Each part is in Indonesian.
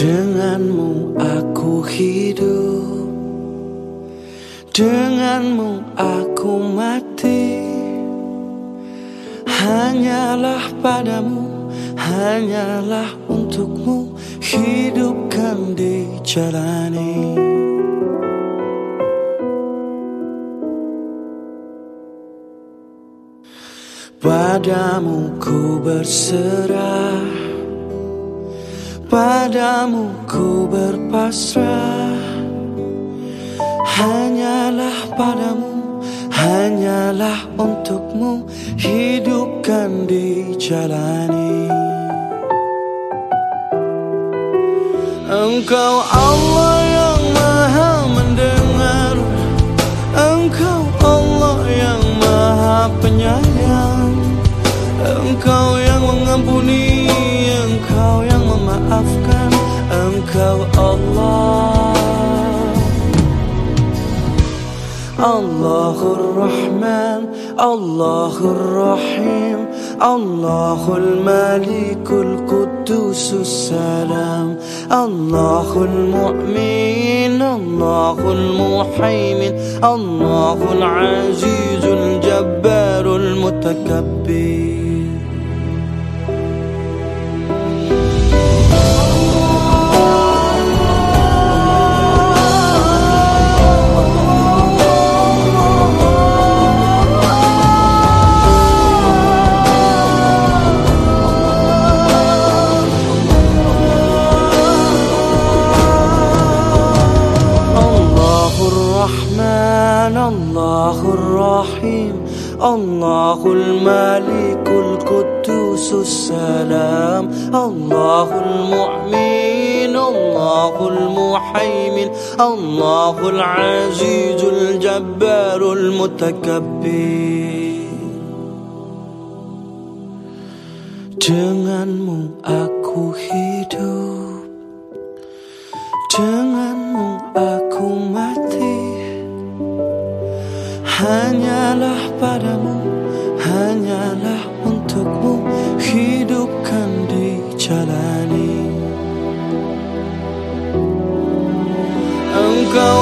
Denganmu aku hidup. Denganmu aku mati. Hanyalah padamu Hanyalah untukmu. Hidupkan di jalan ini. Padamu ku berserah. Padamu ku berpasrah. Hanyalah padamu Hanyalah untukmu. Hidupkan dijalani Engkau Allah yang maha mendengar. Engkau Allah yang maha penyayang Engkau yang mengampuni Engkau yang memaafkan Engkau Allah. Allahur Rahman Allahur Rahim Allahul Malikul Qudusus Salam Allahul Mu'min Allahul Muhaimin Allahul Azizul Jabbarul Mutakabbir الله الرحيم الله الملك القدوس السلام الله المؤمن الله المحيمن الله العزيز الجبار المتكبر. Denganmu aku hidup. Denganmu aku mati Hanyalah padamu, hanyalah untukmu Hidupkan dijalani. Engkau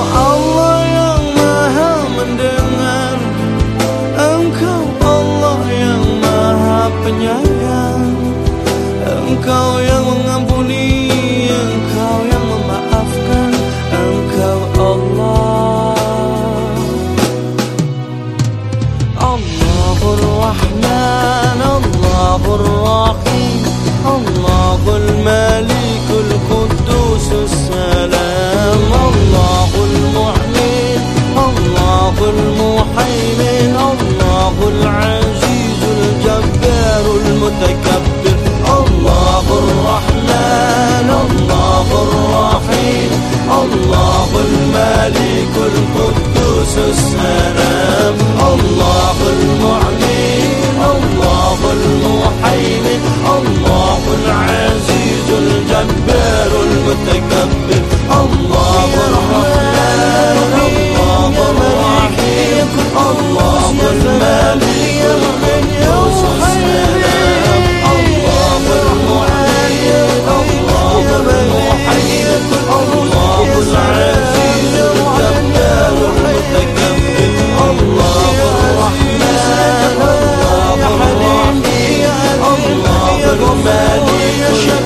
Oh Oh, Yeshua.